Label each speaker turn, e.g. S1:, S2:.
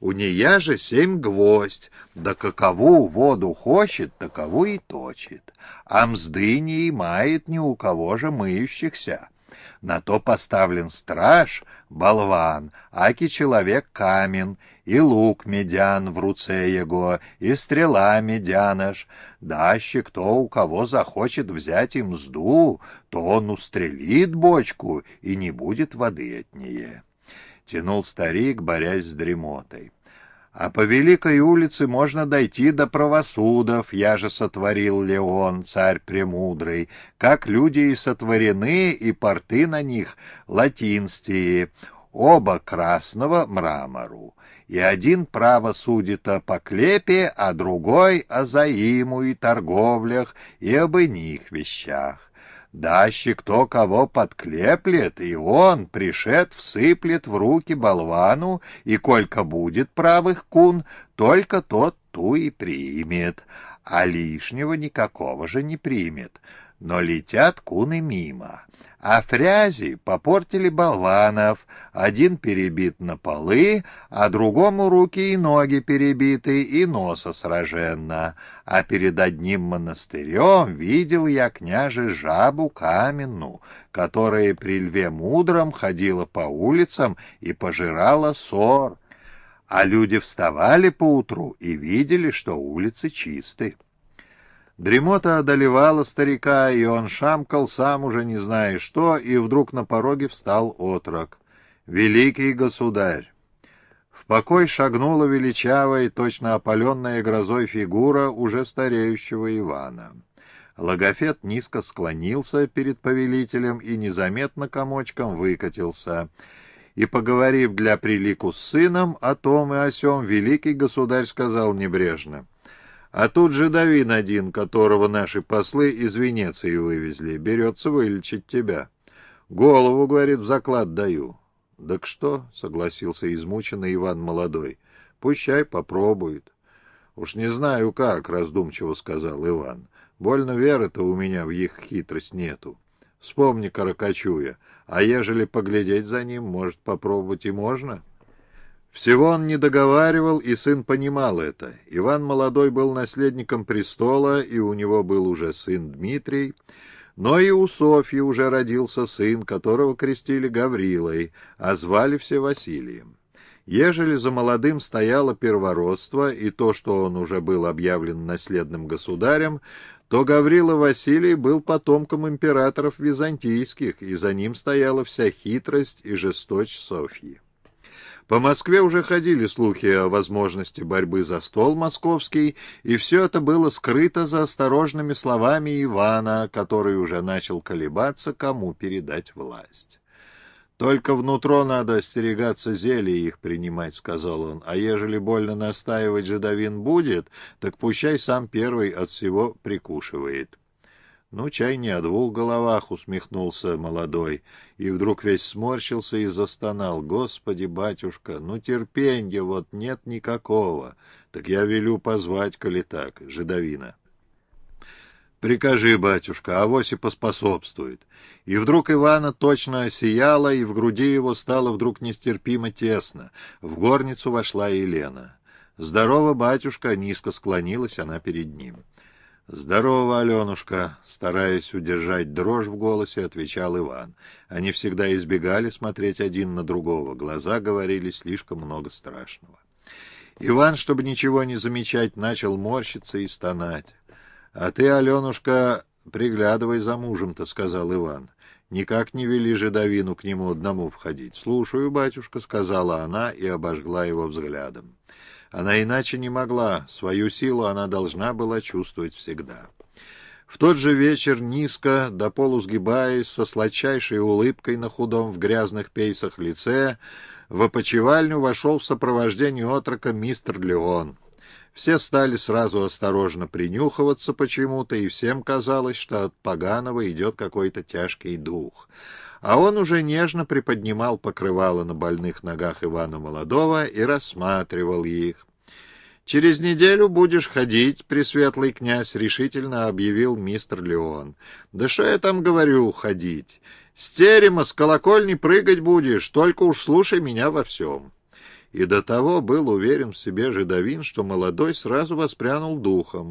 S1: У нея же семь гвоздь, да какову воду хочет, такову и точит, а мзды не имает ни у кого же мыющихся. На то поставлен страж, болван, аки человек камен, и лук медян в руце его, и стрела медяна ж. Даще кто у кого захочет взять им мзду, то он устрелит бочку, и не будет воды от нее. Тянул старик, борясь с дремотой. А по Великой улице можно дойти до правосудов, я же сотворил Леон, царь премудрый, как люди и сотворены, и порты на них латинстие, оба красного мрамору. И один право судит о поклепе, а другой о заиму и торговлях и об иных вещах. Даще кто кого подклеплет, и он, пришед, всыплет в руки болвану, и колька будет правых кун, только тот ту и примет, а лишнего никакого же не примет. Но летят куны мимо. А фрязи попортили болванов. Один перебит на полы, а другому руки и ноги перебиты, и носа сраженно. А перед одним монастырем видел я княже жабу каменную, которая при льве мудром ходила по улицам и пожирала сор. А люди вставали поутру и видели, что улицы чисты. Дремота одолевала старика, и он шамкал, сам уже не зная что, и вдруг на пороге встал отрок. «Великий государь!» В покой шагнула величавая, точно опаленная грозой фигура уже стареющего Ивана. Логофет низко склонился перед повелителем и незаметно комочком выкатился. И, поговорив для прилику с сыном о том и о сём, великий государь сказал небрежно — а тут же Давин один, которого наши послы из Венеции вывезли, берется вылечить тебя. Голову, говорит, в заклад даю. — Так что? — согласился измученный Иван Молодой. — Пущай попробует. — Уж не знаю как, — раздумчиво сказал Иван. — Больно веры-то у меня в их хитрость нету. Вспомни Каракачуя, а ежели поглядеть за ним, может, попробовать и можно? — всего он не договаривал, и сын понимал это. Иван Молодой был наследником престола, и у него был уже сын Дмитрий, но и у Софьи уже родился сын, которого крестили Гаврилой, а звали все Василием. Ежели за молодым стояло первородство и то, что он уже был объявлен наследным государем, то Гаврила Василий был потомком императоров византийских, и за ним стояла вся хитрость и жесточь Софьи. По Москве уже ходили слухи о возможности борьбы за стол московский, и все это было скрыто за осторожными словами Ивана, который уже начал колебаться, кому передать власть. «Только внутро надо остерегаться зелья их принимать», — сказал он, «а ежели больно настаивать жидовин будет, так пущай сам первый от всего прикушивает». «Ну, чай не о двух головах», — усмехнулся молодой, и вдруг весь сморщился и застонал. «Господи, батюшка, ну терпенья вот нет никакого. Так я велю позвать, коли так, жидовина». «Прикажи, батюшка, авось и поспособствует». И вдруг Ивана точно осияла, и в груди его стало вдруг нестерпимо тесно. В горницу вошла Елена. «Здорово, батюшка!» — низко склонилась она перед ним. «Здорово, Аленушка!» — стараясь удержать дрожь в голосе, отвечал Иван. Они всегда избегали смотреть один на другого, глаза говорили слишком много страшного. Иван, чтобы ничего не замечать, начал морщиться и стонать. «А ты, Аленушка, приглядывай за мужем-то», — сказал Иван. «Никак не вели жидовину к нему одному входить». «Слушаю, батюшка», — сказала она и обожгла его взглядом. Она иначе не могла, свою силу она должна была чувствовать всегда. В тот же вечер, низко, до полу сгибаясь, со сладчайшей улыбкой на худом в грязных пейсах лице, в опочивальню вошел в сопровождении отрока мистер Леон. Все стали сразу осторожно принюхиваться почему-то, и всем казалось, что от поганого идет какой-то тяжкий дух а он уже нежно приподнимал покрывало на больных ногах Ивана Молодого и рассматривал их. «Через неделю будешь ходить, пресветлый князь», — решительно объявил мистер Леон. «Да что я там говорю, ходить? С терема, с колокольни прыгать будешь, только уж слушай меня во всем». И до того был уверен в себе Жидовин, что молодой сразу воспрянул духом.